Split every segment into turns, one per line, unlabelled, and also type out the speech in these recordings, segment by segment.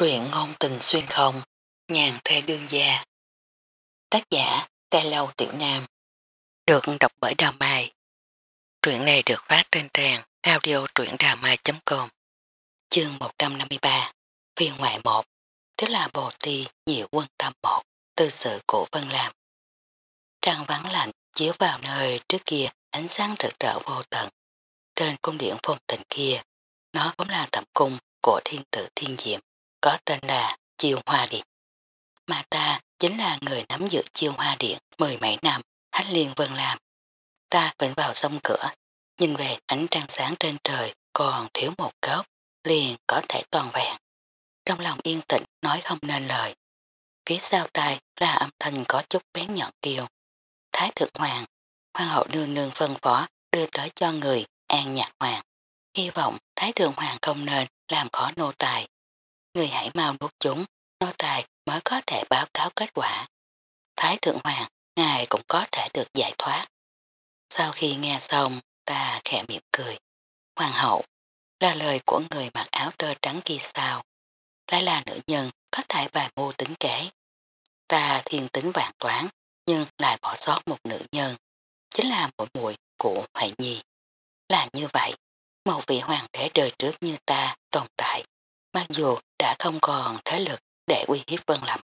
Truyện ngôn tình xuyên không, nhàn thê đương gia. Tác giả, Tê Lâu Tiểu Nam. Được đọc bởi Đào Mai. Truyện này được phát trên trang audio truyệnđàmai.com Chương 153 Phiên ngoại 1 Tức là Bồ Ti Diệu Quân Tâm 1 Tư sự của Vân Lam Trăng vắng lạnh chiếu vào nơi trước kia ánh sáng rực rỡ vô tận. Trên cung điện phong tình kia, nó cũng là thẩm cung của thiên tử thiên diệm có tên là Chiêu Hoa Điện. Mà ta chính là người nắm giữ Chiêu Hoa Điện mười mấy năm, Hách Liên Vân làm. Ta vẫn vào sông cửa, nhìn về ánh trăng sáng trên trời còn thiếu một góc, liền có thể toàn vẹn. Trong lòng yên tĩnh nói không nên lời. Phía sau tai là âm thanh có chút bén nhọn kiều. Thái thượng hoàng, hoàng hậu nương nương phân phó đưa tới cho người an nhạc hoàng. Hy vọng Thái thượng hoàng không nên làm khó nô tài người hãy mau nuốt chúng, nô tài mới có thể báo cáo kết quả. Thái thượng hoàng, ngài cũng có thể được giải thoát. Sau khi nghe xong, ta khẽ miệng cười. Hoàng hậu, là lời của người mặc áo tơ trắng kia sao. Lại là nữ nhân có thể bài mưu tính kế. Ta thiên tính vạn toán, nhưng lại bỏ sót một nữ nhân. Chính là mỗi muội của Hoài Nhi. Là như vậy, một vị hoàng đế đời trước như ta tồn tại Mặc dù đã không còn thế lực để uy hiếp Vân Lâm,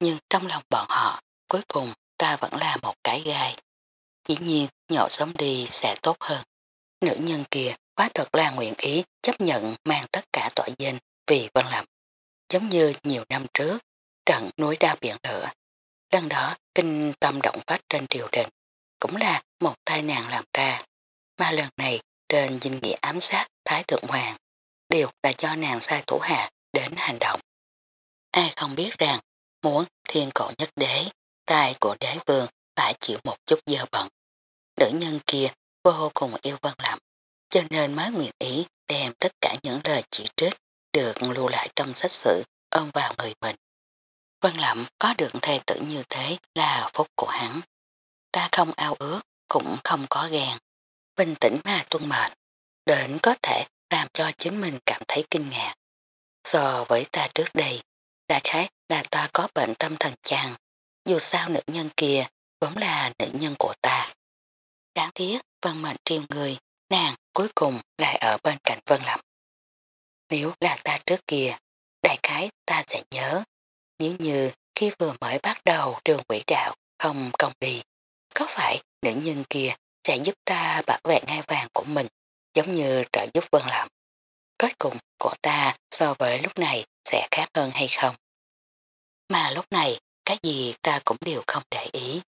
nhưng trong lòng bọn họ, cuối cùng ta vẫn là một cái gai. Chỉ nhiên nhỏ sống đi sẽ tốt hơn. Nữ nhân kia quá thật là nguyện ý chấp nhận mang tất cả tội danh vì Vân Lâm. Giống như nhiều năm trước, trận núi đao biển lửa. Lần đó kinh tâm động phát trên triều đình cũng là một tai nạn làm ra. Mà lần này trên dinh nghĩa ám sát Thái Thượng Hoàng đều là do nàng sai thủ hạ đến hành động. Ai không biết rằng muốn thiên cổ nhất đế, tài của đế vương phải chịu một chút dơ bận. Nữ nhân kia vô cùng yêu vân lắm, cho nên mới nguyện ý đem tất cả những lời chỉ trích được lưu lại trong sách sử ôm vào người mình. Vân Lậm có được thê tử như thế là phúc của hắn. Ta không ao ước, cũng không có ghen. Bình tĩnh mà tuân mệnh, đến có thể làm cho chính mình cảm thấy kinh ngạc. So với ta trước đây, đã khái là ta có bệnh tâm thần chàng, dù sao nữ nhân kia vốn là nữ nhân của ta. Đáng tiếc vân mệnh triêu người, nàng cuối cùng lại ở bên cạnh vân lập. Nếu là ta trước kia, đại khái ta sẽ nhớ, nếu như khi vừa mới bắt đầu đường quỷ đạo không công đi, có phải nữ nhân kia sẽ giúp ta bảo vệ ngai vàng của mình giống như trợ giúp Vân Lâm. Kết cùng của ta so với lúc này sẽ khác hơn hay không? Mà lúc này, cái gì ta cũng đều không để ý.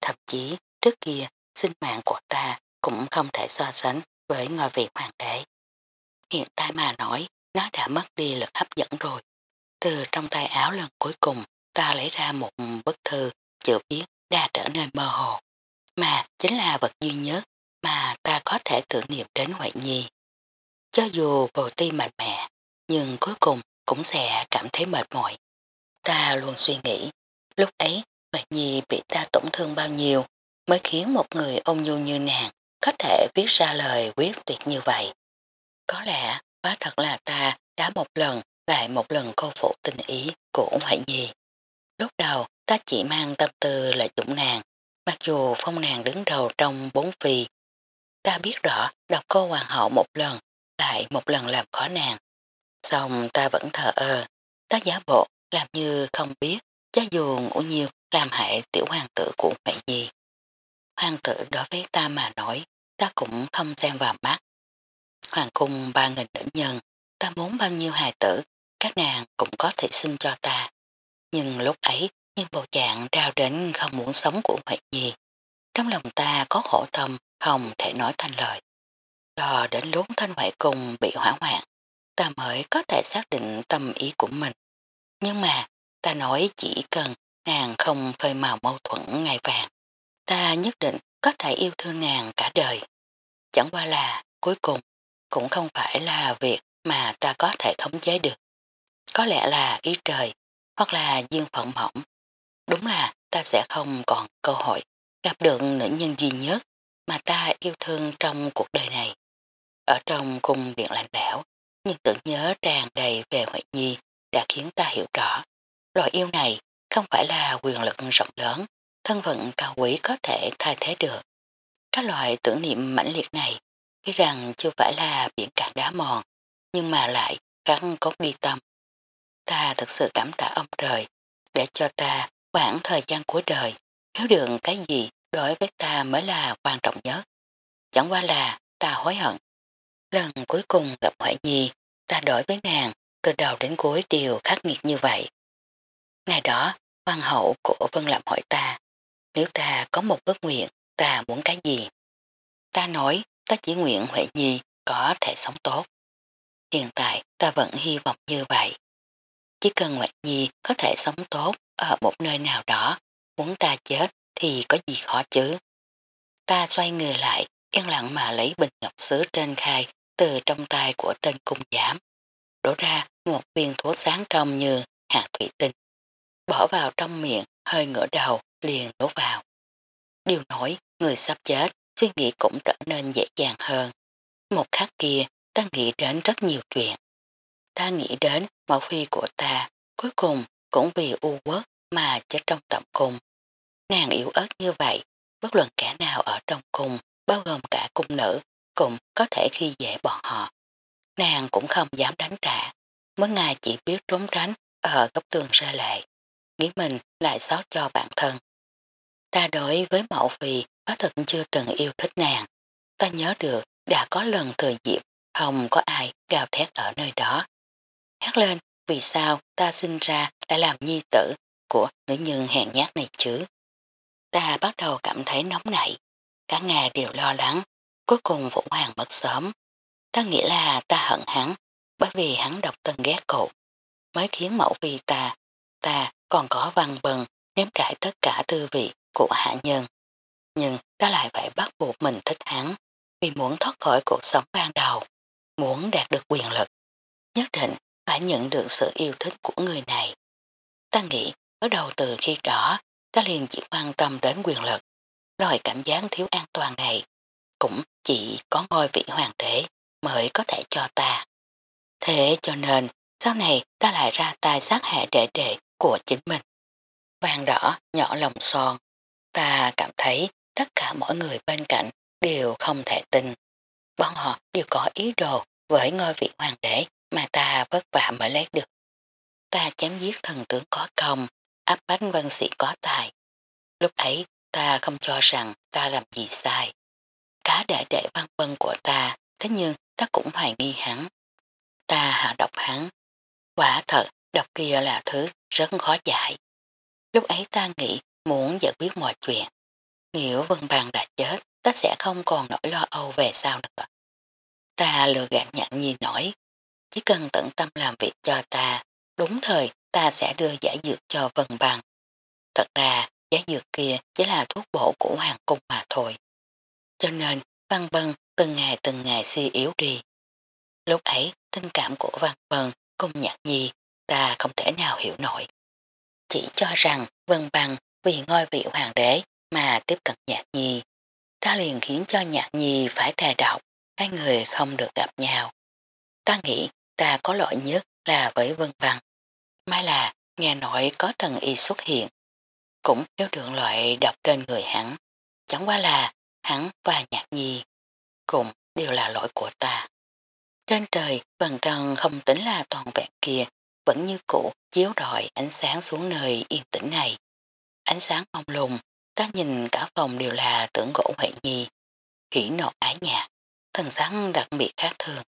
Thậm chí, trước kia, sinh mạng của ta cũng không thể so sánh với ngôi vị hoàng đế. Hiện tại mà nói, nó đã mất đi lực hấp dẫn rồi. Từ trong tay áo lần cuối cùng, ta lấy ra một bức thư, chữ viết đã trở nên mơ hồ. Mà chính là vật duy nhất mà có thể tưởng niệm đến Huệ Nhi. Cho dù bầu ti mạnh mẽ, nhưng cuối cùng cũng sẽ cảm thấy mệt mỏi. Ta luôn suy nghĩ, lúc ấy Huệ Nhi bị ta tổn thương bao nhiêu mới khiến một người ôn nhu như nàng có thể viết ra lời quyết tuyệt như vậy. Có lẽ quá thật là ta đã một lần lại một lần cô phụ tình ý của Huệ Nhi. Lúc đầu ta chỉ mang tâm tư là dũng nàng, mặc dù phong nàng đứng đầu trong bốn phi Ta biết rõ đọc cô hoàng hậu một lần, lại một lần làm khó nàng. Xong ta vẫn thờ ơ, ta giả bộ làm như không biết, cho dù ngủ nhiều làm hại tiểu hoàng tử của mẹ gì. Hoàng tử đối với ta mà nói, ta cũng không xem vào mắt. Hoàng cung ba nghìn nữ nhân, ta muốn bao nhiêu hài tử, các nàng cũng có thể sinh cho ta. Nhưng lúc ấy, nhưng bộ trạng đau đến không muốn sống của mẹ gì. Trong lòng ta có khổ tâm, không thể nói thành lời. Cho đến lúc thanh hoại cùng bị hỏa hoạn, ta mới có thể xác định tâm ý của mình. Nhưng mà, ta nói chỉ cần nàng không phơi màu mâu thuẫn ngày vàng. Ta nhất định có thể yêu thương nàng cả đời. Chẳng qua là, cuối cùng, cũng không phải là việc mà ta có thể thống chế được. Có lẽ là ý trời, hoặc là duyên phận mỏng. Đúng là ta sẽ không còn cơ hội gặp được nữ nhân duy nhất mà ta yêu thương trong cuộc đời này. Ở trong cung điện lạnh đảo, nhưng tưởng nhớ tràn đầy về Huệ Nhi đã khiến ta hiểu rõ. Loại yêu này không phải là quyền lực rộng lớn, thân phận cao quý có thể thay thế được. Các loại tưởng niệm mãnh liệt này, biết rằng chưa phải là biển cạn đá mòn, nhưng mà lại gắn cốt đi tâm. Ta thật sự cảm tạ ông trời, để cho ta khoảng thời gian cuối đời, nếu được cái gì đối với ta mới là quan trọng nhất. Chẳng qua là ta hối hận. Lần cuối cùng gặp Huệ Nhi, ta đổi với nàng, từ đầu đến cuối đều khắc nghiệt như vậy. Ngày đó, hoàng hậu của Vân Lâm hỏi ta, nếu ta có một ước nguyện, ta muốn cái gì? Ta nói, ta chỉ nguyện Huệ Nhi có thể sống tốt. Hiện tại, ta vẫn hy vọng như vậy. Chỉ cần Huệ Nhi có thể sống tốt ở một nơi nào đó, muốn ta chết thì có gì khó chứ. Ta xoay người lại, yên lặng mà lấy bình ngọc sứ trên khai từ trong tay của tên cung giám. Đổ ra một viên thuốc sáng trong như hạt thủy tinh. Bỏ vào trong miệng, hơi ngửa đầu, liền đổ vào. Điều nổi người sắp chết, suy nghĩ cũng trở nên dễ dàng hơn. Một khắc kia, ta nghĩ đến rất nhiều chuyện. Ta nghĩ đến mẫu phi của ta, cuối cùng cũng vì u quốc mà chết trong tẩm cung. Nàng yếu ớt như vậy, bất luận kẻ nào ở trong cung, bao gồm cả cung nữ, cũng có thể khi dễ bọn họ. Nàng cũng không dám đánh trả, mới ngày chỉ biết trốn tránh ở góc tường ra lệ, nghĩ mình lại xót cho bản thân. Ta đối với mẫu phi có thật chưa từng yêu thích nàng. Ta nhớ được đã có lần thời dịp không có ai gào thét ở nơi đó. Hát lên vì sao ta sinh ra đã làm nhi tử của nữ nhân hèn nhát này chứ. Ta bắt đầu cảm thấy nóng nảy, cả ngày đều lo lắng, cuối cùng Vũ Hoàng mất sớm. Ta nghĩ là ta hận hắn, bởi vì hắn độc tân ghét cậu, mới khiến mẫu vì ta, ta còn có văn bần ném trải tất cả tư vị của hạ nhân. Nhưng ta lại phải bắt buộc mình thích hắn, vì muốn thoát khỏi cuộc sống ban đầu, muốn đạt được quyền lực. Nhất định phải nhận được sự yêu thích của người này. Ta nghĩ ở đầu từ khi đó ta liền chỉ quan tâm đến quyền lực. Loại cảm giác thiếu an toàn này cũng chỉ có ngôi vị hoàng đế mới có thể cho ta. Thế cho nên sau này ta lại ra tay sát hại đệ đệ của chính mình. Vàng đỏ nhỏ lòng son. Ta cảm thấy tất cả mọi người bên cạnh đều không thể tin. Bọn họ đều có ý đồ với ngôi vị hoàng đế mà ta vất vả mới lấy được. Ta chém giết thần tướng có công, áp bánh Văn sĩ có tài. Lúc ấy ta không cho rằng ta làm gì sai. Cá đã đệ văn vân của ta, thế nhưng ta cũng hoài nghi hắn. Ta hạ độc hắn. Quả thật, độc kia là thứ rất khó giải. Lúc ấy ta nghĩ muốn giải quyết mọi chuyện. Nếu vân bằng đã chết, ta sẽ không còn nỗi lo âu về sau nữa. Ta lừa gạt nhạn nhi nổi. Chỉ cần tận tâm làm việc cho ta, đúng thời ta sẽ đưa giải dược cho vân bằng. Thật ra, giải dược kia chỉ là thuốc bổ của hoàng cung mà thôi. Cho nên, văn vân từng ngày từng ngày suy yếu đi. Lúc ấy, tình cảm của văn vân cùng nhạc nhi ta không thể nào hiểu nổi. Chỉ cho rằng vân bằng vì ngôi vị hoàng đế mà tiếp cận nhạc nhi. Ta liền khiến cho nhạc nhi phải thề độc, hai người không được gặp nhau. Ta nghĩ ta có lỗi nhất là với vân bằng. Mai là nghe nói có thần y xuất hiện. Cũng nếu đường loại đọc trên người hắn. Chẳng qua là hắn và nhạc nhi cũng đều là lỗi của ta. Trên trời vầng trăng không tính là toàn vẹn kia vẫn như cũ chiếu rọi ánh sáng xuống nơi yên tĩnh này. Ánh sáng mông lùng, ta nhìn cả phòng đều là tưởng gỗ Huệ Nhi, khỉ nộ ái nhạc, thần sáng đặc biệt khác thường.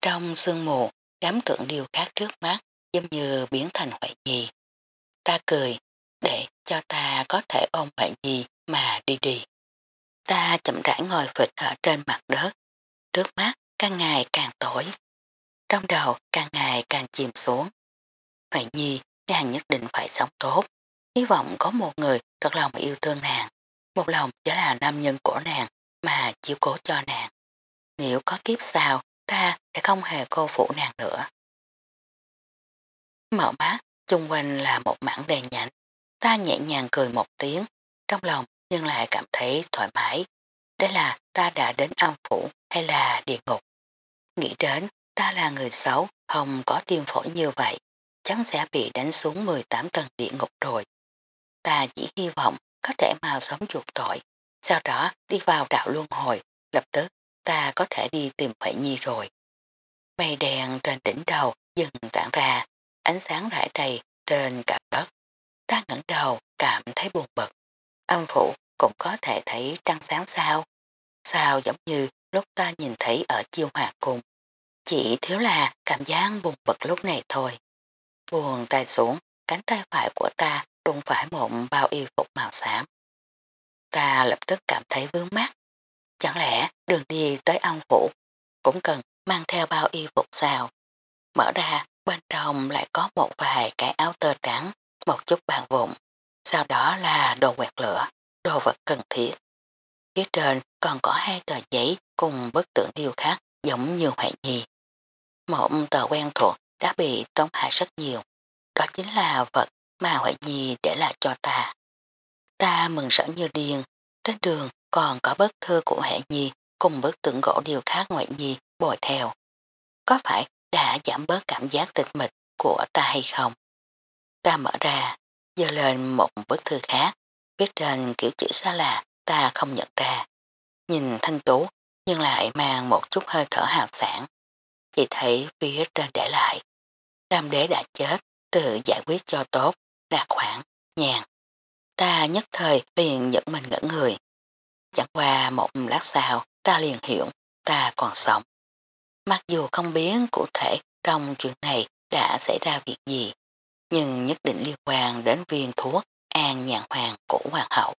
Trong sương mù, đám tượng điêu khác trước mắt giống như biến thành Huệ Nhi. Ta cười, để cho ta có thể ôm Huệ Nhi mà đi đi. Ta chậm rãi ngồi phịch ở trên mặt đất, trước mắt càng ngày càng tối, trong đầu càng ngày càng chìm xuống. Huệ Nhi, nàng nhất định phải sống tốt, hy vọng có một người thật lòng yêu thương nàng, một lòng chỉ là nam nhân của nàng mà chiếu cố cho nàng. Nếu có kiếp sau, ta sẽ không hề cô phụ nàng nữa. Mở mắt, chung quanh là một mảng đèn nhảnh, ta nhẹ nhàng cười một tiếng, trong lòng nhưng lại cảm thấy thoải mái. Đây là ta đã đến âm phủ hay là địa ngục. Nghĩ đến ta là người xấu, không có tim phổi như vậy. chắn sẽ bị đánh xuống 18 tầng địa ngục rồi. Ta chỉ hy vọng có thể mau sống chuột tội, sau đó đi vào đạo luân hồi, lập tức ta có thể đi tìm Huệ Nhi rồi. Mây đèn trên đỉnh đầu dừng tản ra, ánh sáng rải đầy trên cả đất. Ta ngẩng đầu cảm thấy buồn bực. Âm phủ cũng có thể thấy trăng sáng sao. Sao giống như lúc ta nhìn thấy ở chiêu hòa cung. Chỉ thiếu là cảm giác buồn bực lúc này thôi. Buồn tay xuống, cánh tay phải của ta đụng phải một bao y phục màu xám. Ta lập tức cảm thấy vướng mắt. Chẳng lẽ đường đi tới âm phủ cũng cần mang theo bao y phục sao? Mở ra, bên trong lại có một vài cái áo tơ trắng, một chút bàn vụn. Sau đó là đồ quẹt lửa, đồ vật cần thiết. Phía trên còn có hai tờ giấy cùng bức tượng điêu khắc giống như hoại nhi. Một tờ quen thuộc đã bị tống hại rất nhiều. Đó chính là vật mà hoại Nhi để lại cho ta. Ta mừng rỡ như điên, trên đường còn có bức thư của hệ Nhi cùng bức tượng gỗ điêu khác ngoại Nhi bồi theo. Có phải đã giảm bớt cảm giác tịch mịch của ta hay không? Ta mở ra, dơ lên một bức thư khác, viết trên kiểu chữ xa lạ ta không nhận ra. Nhìn thanh tú nhưng lại mang một chút hơi thở hào sản. Chỉ thấy phía trên để lại. Nam đế đã chết, tự giải quyết cho tốt, đạt khoản, nhàn. Ta nhất thời liền dẫn mình ngỡ người. Chẳng qua một lát sau, ta liền hiểu, ta còn sống. Mặc dù không biết cụ thể trong chuyện này đã xảy ra việc gì, nhưng nhất định liên quan đến viên thuốc an nhàn hoàng của hoàng hậu.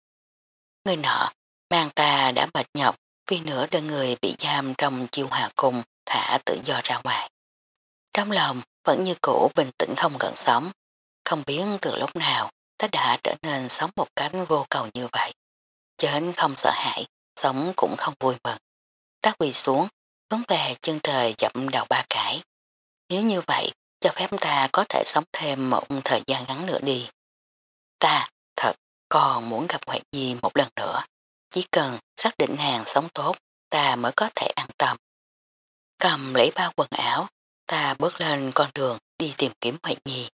Người nọ mang ta đã mệt nhọc vì nửa đơn người bị giam trong chiêu hòa cung thả tự do ra ngoài. Trong lòng vẫn như cũ bình tĩnh không gần sống, không biết từ lúc nào ta đã trở nên sống một cánh vô cầu như vậy. Chết không sợ hãi, sống cũng không vui mừng. Ta quỳ xuống, hướng về chân trời dậm đầu ba cái. Nếu như vậy, cho phép ta có thể sống thêm một thời gian ngắn nữa đi. Ta, thật, còn muốn gặp Hoàng Nhi một lần nữa. Chỉ cần xác định hàng sống tốt, ta mới có thể an tâm. Cầm lấy bao quần áo, ta bước lên con đường đi tìm kiếm Hoàng Nhi.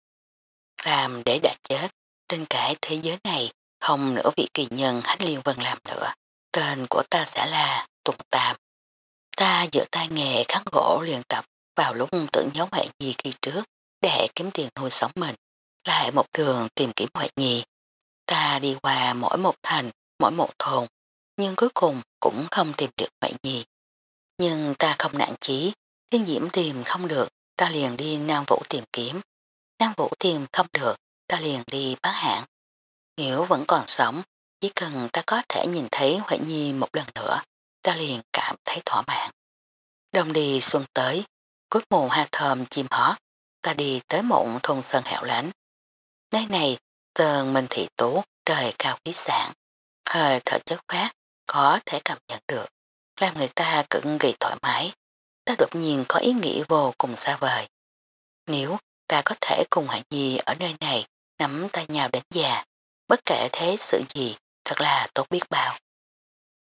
Làm để đã chết, trên cái thế giới này không nữa vị kỳ nhân Hách Liên Vân làm nữa. Tên của ta sẽ là Tùng Tam. Ta giữa tay nghề khắc gỗ luyện tập vào lúc tưởng nhớ Huệ Nhi khi trước để kiếm tiền nuôi sống mình. Lại một đường tìm kiếm Huệ Nhi. Ta đi qua mỗi một thành, mỗi một thôn, nhưng cuối cùng cũng không tìm được Huệ Nhi. Nhưng ta không nản chí, thiên diễm tìm không được, ta liền đi Nam Vũ tìm kiếm. Nam Vũ tìm không được, ta liền đi bán hãng. Nếu vẫn còn sống, chỉ cần ta có thể nhìn thấy Huệ Nhi một lần nữa, ta liền cảm thấy thỏa mãn. Đồng đi xuân tới, cuối mùa hoa thơm chim hót, ta đi tới một thôn sơn hẻo lánh. Nơi này, tờn mình thị tú, trời cao khí sản, hơi thở chất phát, có thể cảm nhận được, làm người ta cực kỳ thoải mái. Ta đột nhiên có ý nghĩ vô cùng xa vời. Nếu ta có thể cùng Hạ Nhi ở nơi này nắm tay nhau đến già, bất kể thế sự gì, thật là tốt biết bao.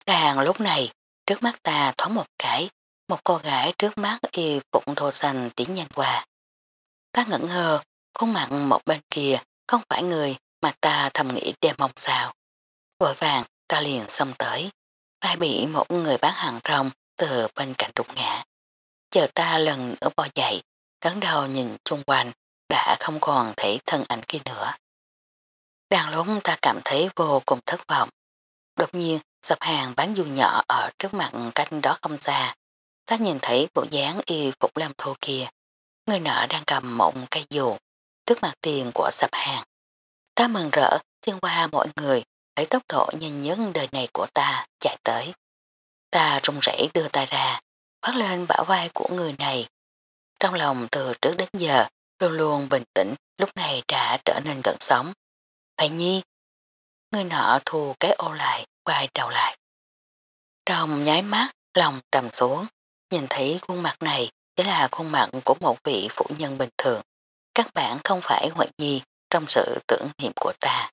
Đang lúc này, trước mắt ta thoáng một cái, một cô gái trước mắt y phụng thô xanh tiến nhanh qua. Ta ngẩn ngờ, khuôn mặt một bên kia không phải người mà ta thầm nghĩ đem mong sao. Vội vàng ta liền xông tới, vai bị một người bán hàng rong từ bên cạnh trục ngã. Chờ ta lần nữa bò dậy, cắn đầu nhìn chung quanh, đã không còn thấy thân ảnh kia nữa. Đang lúc ta cảm thấy vô cùng thất vọng. Đột nhiên, sập hàng bán du nhỏ ở trước mặt canh đó không xa. Ta nhìn thấy bộ dáng y phục làm thô kia. Người nợ đang cầm một cây dù, trước mặt tiền của sập hàng. Ta mừng rỡ, xuyên qua mọi người, lấy tốc độ nhanh nhất đời này của ta, chạy tới. Ta rung rẩy đưa ta ra, khoát lên bả vai của người này. Trong lòng từ trước đến giờ, luôn luôn bình tĩnh, lúc này đã trở nên gần sống. Phải nhi, người nọ thù cái ô lại, quay đầu lại. Trong nháy mắt, lòng trầm xuống, nhìn thấy khuôn mặt này chỉ là khuôn mặt của một vị phụ nhân bình thường. Các bạn không phải hoại nhi trong sự tưởng niệm của ta.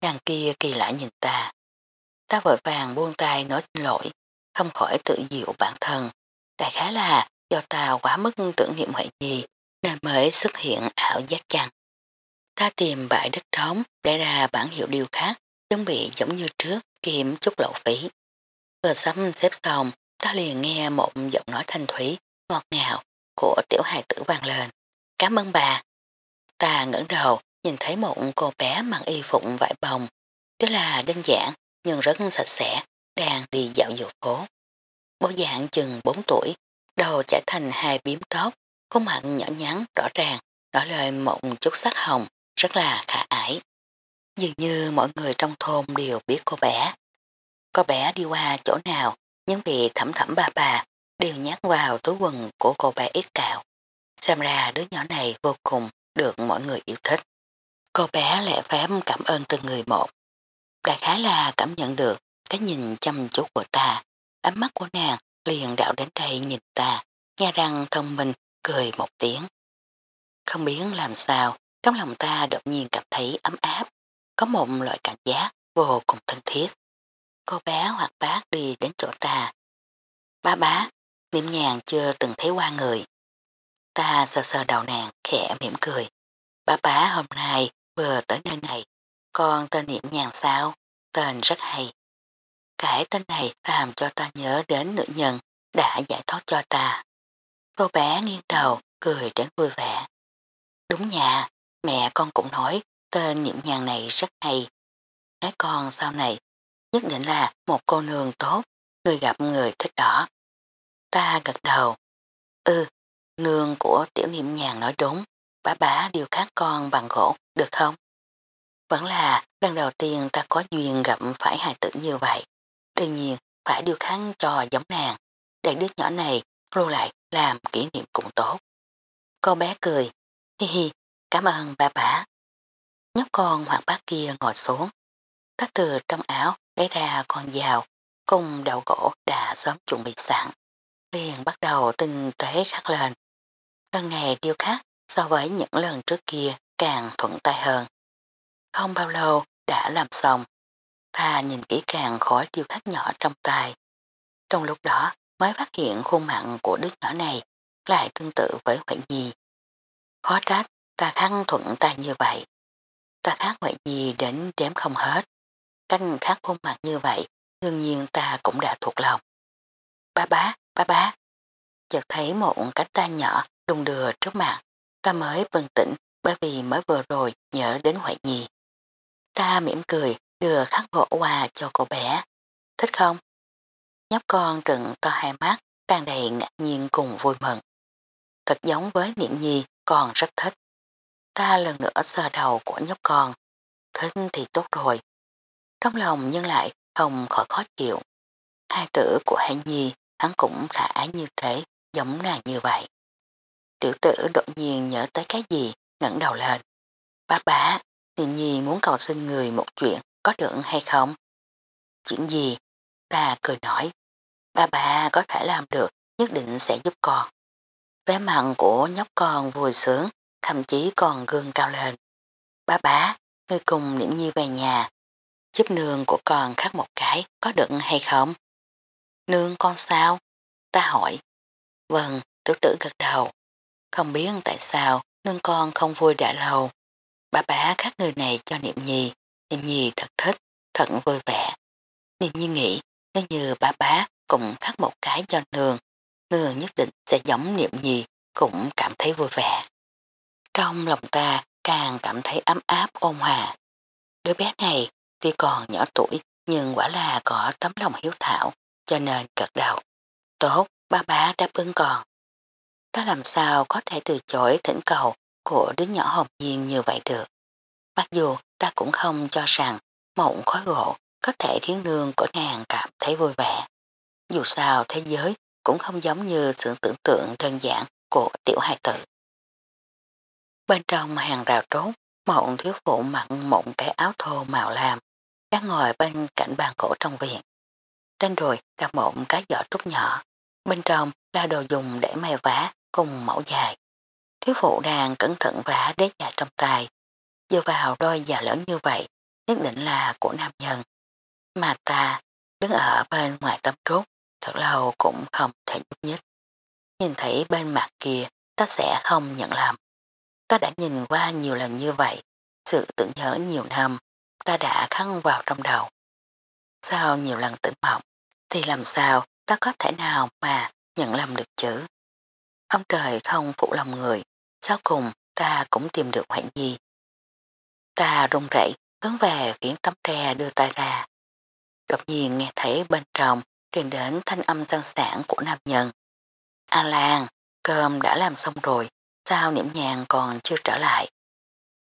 Nàng kia kỳ lạ nhìn ta. Ta vội vàng buông tay nói xin lỗi, không khỏi tự diệu bản thân. Đại khái là do ta quá mức tưởng niệm hoại nhi, nên mới xuất hiện ảo giác chăng. Ta tìm bãi đất trống để ra bản hiệu điều khác, chuẩn bị giống như trước, kiếm chút lộ phí. Vừa sắm xếp xong, ta liền nghe một giọng nói thanh thủy, ngọt ngào của tiểu hài tử vang lên. Cảm ơn bà. Ta ngẩng đầu, nhìn thấy một cô bé mặc y phục vải bồng, Đó là đơn giản nhưng rất sạch sẽ, đang đi dạo dạo phố. Bố dạng chừng 4 tuổi, đầu chảy thành hai biếm tóc, khuôn mặt nhỏ nhắn rõ ràng, đỏ lên một chút sắc hồng, rất là khả ải. Dường như mọi người trong thôn đều biết cô bé. Cô bé đi qua chỗ nào, những vị thẩm thẩm bà bà đều nhát vào túi quần của cô bé ít cạo. Xem ra đứa nhỏ này vô cùng được mọi người yêu thích. Cô bé lẽ phép cảm ơn từng người một. Đại khái là cảm nhận được cái nhìn chăm chút của ta. Ánh mắt của nàng liền đạo đến đây nhìn ta, nha răng thông minh, cười một tiếng. Không biết làm sao, trong lòng ta đột nhiên cảm thấy ấm áp, có một loại cảm giác vô cùng thân thiết. Cô bé hoặc bác đi đến chỗ ta. Ba bá, niệm nhàn chưa từng thấy qua người. Ta sờ sờ đầu nàng, khẽ mỉm cười. Ba bá hôm nay vừa tới nơi này, con tên niệm nhàn sao? Tên rất hay. Cái tên này làm cho ta nhớ đến nữ nhân đã giải thoát cho ta. Cô bé nghiêng đầu, cười đến vui vẻ. Đúng nhà, mẹ con cũng nói tên nhiệm nhàn này rất hay. Nói con sau này, nhất định là một cô nương tốt, người gặp người thích đỏ. Ta gật đầu. Ừ, nương của tiểu niệm nhàn nói đúng, bá bá điều khác con bằng gỗ, được không? Vẫn là lần đầu tiên ta có duyên gặp phải hài tử như vậy. Đương nhiên, phải điều kháng cho giống nàng, để đứa nhỏ này lưu lại làm kỷ niệm cũng tốt. Cô bé cười, hi hi, cảm ơn ba bá Nhóc con hoặc bác kia ngồi xuống, ta từ trong áo lấy ra con dao, cùng đầu gỗ đã sớm chuẩn bị sẵn. Liền bắt đầu tinh tế khắc lên. Lần này điêu khắc so với những lần trước kia càng thuận tay hơn. Không bao lâu đã làm xong, ta nhìn kỹ càng khối điêu khắc nhỏ trong tay. Trong lúc đó mới phát hiện khuôn mặn của đứa nhỏ này lại tương tự với Huệ Nhi. Khó trách ta khăn thuận tay như vậy. Ta khác ngoại gì đến đếm không hết. Canh khác khuôn mặt như vậy đương nhiên ta cũng đã thuộc lòng. Ba bá, ba bá. Chợt thấy một cánh ta nhỏ đung đưa trước mặt. Ta mới bừng tỉnh bởi vì mới vừa rồi nhớ đến ngoại gì. Ta mỉm cười đưa khắc gỗ qua cho cô bé. Thích không? Nhóc con trừng to hai mắt, tràn đầy ngạc nhiên cùng vui mừng. Thật giống với niệm nhi còn rất thích. Ta lần nữa sờ đầu của nhóc con. Thích thì tốt rồi. Trong lòng nhưng lại không khỏi khó chịu. Hai tử của Hải Nhi hắn cũng khả ái như thế, giống nàng như vậy. Tiểu tử đột nhiên nhớ tới cái gì, ngẩng đầu lên. Bá bá, niệm nhi muốn cầu xin người một chuyện, có được hay không? Chuyện gì? Ta cười nói. Ba bà có thể làm được, nhất định sẽ giúp con. Vé mặn của nhóc con vui sướng, thậm chí còn gương cao lên. Ba bá, ngươi cùng niệm nhi về nhà, giúp nương của con khắc một cái, có được hay không? Nương con sao? Ta hỏi. Vâng, tiểu tử gật đầu. Không biết tại sao nương con không vui đã lâu. Bà bá khác người này cho niệm nhi, niệm nhi thật thích, thật vui vẻ. Niệm nhi nghĩ nếu như bà bá cũng khắc một cái cho nương, nương nhất định sẽ giống niệm nhi, cũng cảm thấy vui vẻ. Trong lòng ta càng cảm thấy ấm áp ôn hòa. Đứa bé này tuy còn nhỏ tuổi nhưng quả là có tấm lòng hiếu thảo cho nên cật đầu. Tốt, ba bá đáp ứng còn. Ta làm sao có thể từ chối thỉnh cầu của đứa nhỏ hồng nhiên như vậy được. Mặc dù ta cũng không cho rằng mộng khói gỗ có thể khiến nương của nàng cảm thấy vui vẻ. Dù sao thế giới cũng không giống như sự tưởng tượng đơn giản của tiểu hài tử. Bên trong hàng rào trốn mộng thiếu phụ mặc một cái áo thô màu lam, đang ngồi bên cạnh bàn cổ trong viện. Trên đùi đặt một cái giỏ trúc nhỏ, bên trong là đồ dùng để may vá cùng mẫu dài. Thiếu phụ đang cẩn thận vá đế dài trong tay, dựa vào đôi già lớn như vậy, nhất định là của nam nhân. Mà ta đứng ở bên ngoài tấm trúc, thật lâu cũng không thể nhúc nhích. Nhìn thấy bên mặt kia ta sẽ không nhận làm. Ta đã nhìn qua nhiều lần như vậy, sự tưởng nhớ nhiều năm, ta đã khăn vào trong đầu. Sau nhiều lần tỉnh mộng, thì làm sao ta có thể nào mà nhận lầm được chứ? Ông trời không phụ lòng người, sau cùng ta cũng tìm được hoạn nhi. Ta run rẩy hướng về phiến tấm tre đưa tay ra. Đột nhiên nghe thấy bên trong truyền đến thanh âm gian sản của nam nhân. A Lan, cơm đã làm xong rồi, sao niệm nhàng còn chưa trở lại.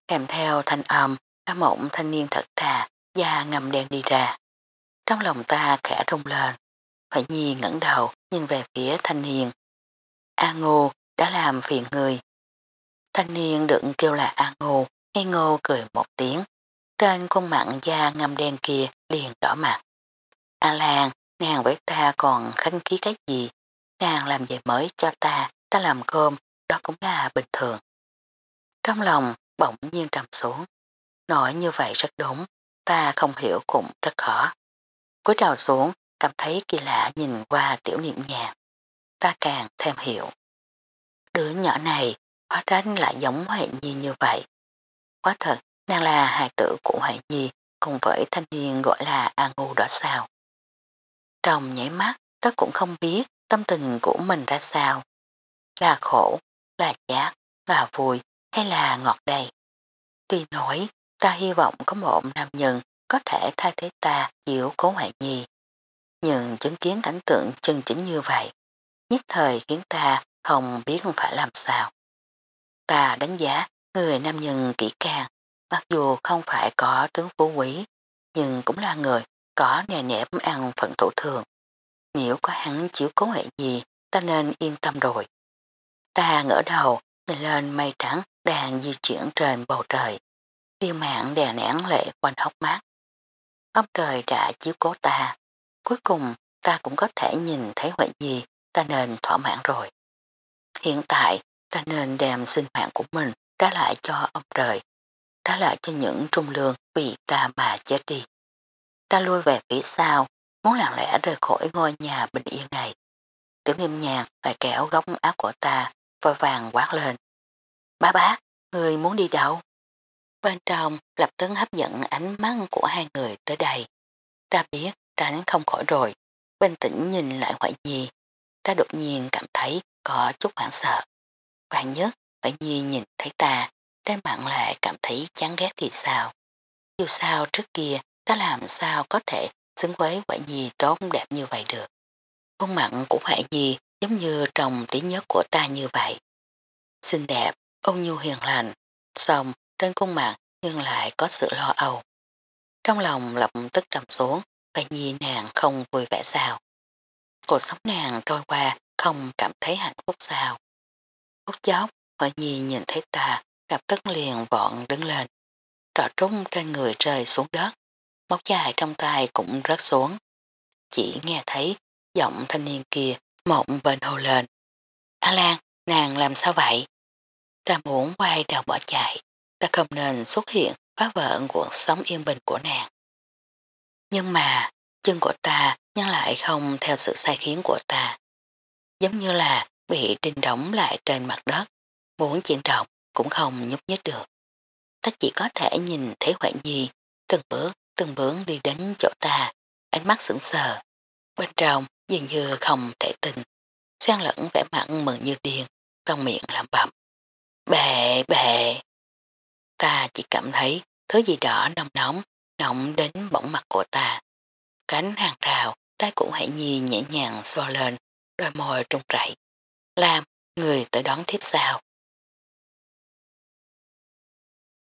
Kèm theo thanh âm, ta mộng thanh niên thật thà, da ngầm đen đi ra. Trong lòng ta khẽ rung lên, phải nhi ngẩng đầu nhìn về phía thanh niên. A Ngô đã làm phiền người. Thanh niên được kêu là A Ngô, ngây ngô cười một tiếng. Trên khuôn mặn da ngâm đen kia liền đỏ mặt. A Lan, nàng với ta còn khánh khí cái gì? Nàng làm gì mới cho ta, ta làm cơm, đó cũng là bình thường. Trong lòng bỗng nhiên trầm xuống. Nói như vậy rất đúng, ta không hiểu cũng rất khó. Cuối đầu xuống, cảm thấy kỳ lạ nhìn qua tiểu niệm nhạc. Ta càng thêm hiểu. Đứa nhỏ này, hóa tránh lại giống Huệ Nhi như vậy. Quá thật, nàng là hài tử của Huệ Nhi cùng với thanh niên gọi là A Ngu đó sao. Trong nhảy mắt, ta cũng không biết tâm tình của mình ra sao. Là khổ, là chát, là vui hay là ngọt đầy. Tuy nói, ta hy vọng có một nam nhân có thể thay thế ta chịu cố hoạn nhi. Nhưng chứng kiến cảnh tượng chân chính như vậy, nhất thời khiến ta không biết phải làm sao. Ta đánh giá người nam nhân kỹ càng, mặc dù không phải có tướng phú quý, nhưng cũng là người có nề nếp ăn phận thủ thường. Nếu có hắn chiếu cố hệ gì, ta nên yên tâm rồi. Ta ngỡ đầu, nhìn lên mây trắng đang di chuyển trên bầu trời. Tiêu mạng đè nén lệ quanh hốc mắt. Ốc trời đã chiếu cố ta. Cuối cùng ta cũng có thể nhìn thấy huệ gì ta nên thỏa mãn rồi. Hiện tại ta nên đem sinh mạng của mình trả lại cho ông trời. Trả lại cho những trung lương vì ta mà chết đi. Ta lui về phía sau, muốn lặng lẽ rời khỏi ngôi nhà bình yên này. Tiểu niệm nhạc lại kéo góc áo của ta, vội vàng quát lên. Bá bá, người muốn đi đâu? Bên trong lập tấn hấp dẫn ánh mắt của hai người tới đây. Ta biết tránh không khỏi rồi, bình tĩnh nhìn lại Hoại Nhi. Ta đột nhiên cảm thấy có chút hoảng sợ. Vạn nhất, Hoại Nhi nhìn thấy ta, trên mạng lại cảm thấy chán ghét thì sao. Dù sao trước kia ta làm sao có thể xứng với Hoại Nhi tốt đẹp như vậy được. Khuôn mặt của Hoại Nhi giống như trong trí nhớ của ta như vậy. Xinh đẹp, ôn nhu hiền lành, xong trên khuôn mặt nhưng lại có sự lo âu. Trong lòng lập tức trầm xuống, và Nhi nàng không vui vẻ sao. Cuộc sống nàng trôi qua không cảm thấy hạnh phúc sao. Phút chốc, Hoại Nhi nhìn thấy ta, lập tức liền vọn đứng lên. Trọ trúng trên người rơi xuống đất, móc dài trong tay cũng rớt xuống. Chỉ nghe thấy giọng thanh niên kia mộng bên hồ lên. A Lan, nàng làm sao vậy? Ta muốn quay đầu bỏ chạy, ta không nên xuất hiện phá vỡ cuộc sống yên bình của nàng. Nhưng mà, chân của ta nhăn lại không theo sự sai khiến của ta. Giống như là bị đinh đóng lại trên mặt đất, muốn chuyển động cũng không nhúc nhích được. Ta chỉ có thể nhìn thấy Hoạn Nhi từng bước, từng bước đi đến chỗ ta, ánh mắt sững sờ. Bên trong dường như không thể tin, xen lẫn vẻ mặn mừng như điên, trong miệng làm bậm. Bệ, bệ. Ta chỉ cảm thấy thứ gì đó nóng nóng, nóng đến bỏng mặt của ta. Cánh hàng rào, tay của Hải Nhi nhẹ nhàng xoa lên, đôi môi trung rảy. Làm, người tới đón tiếp sao.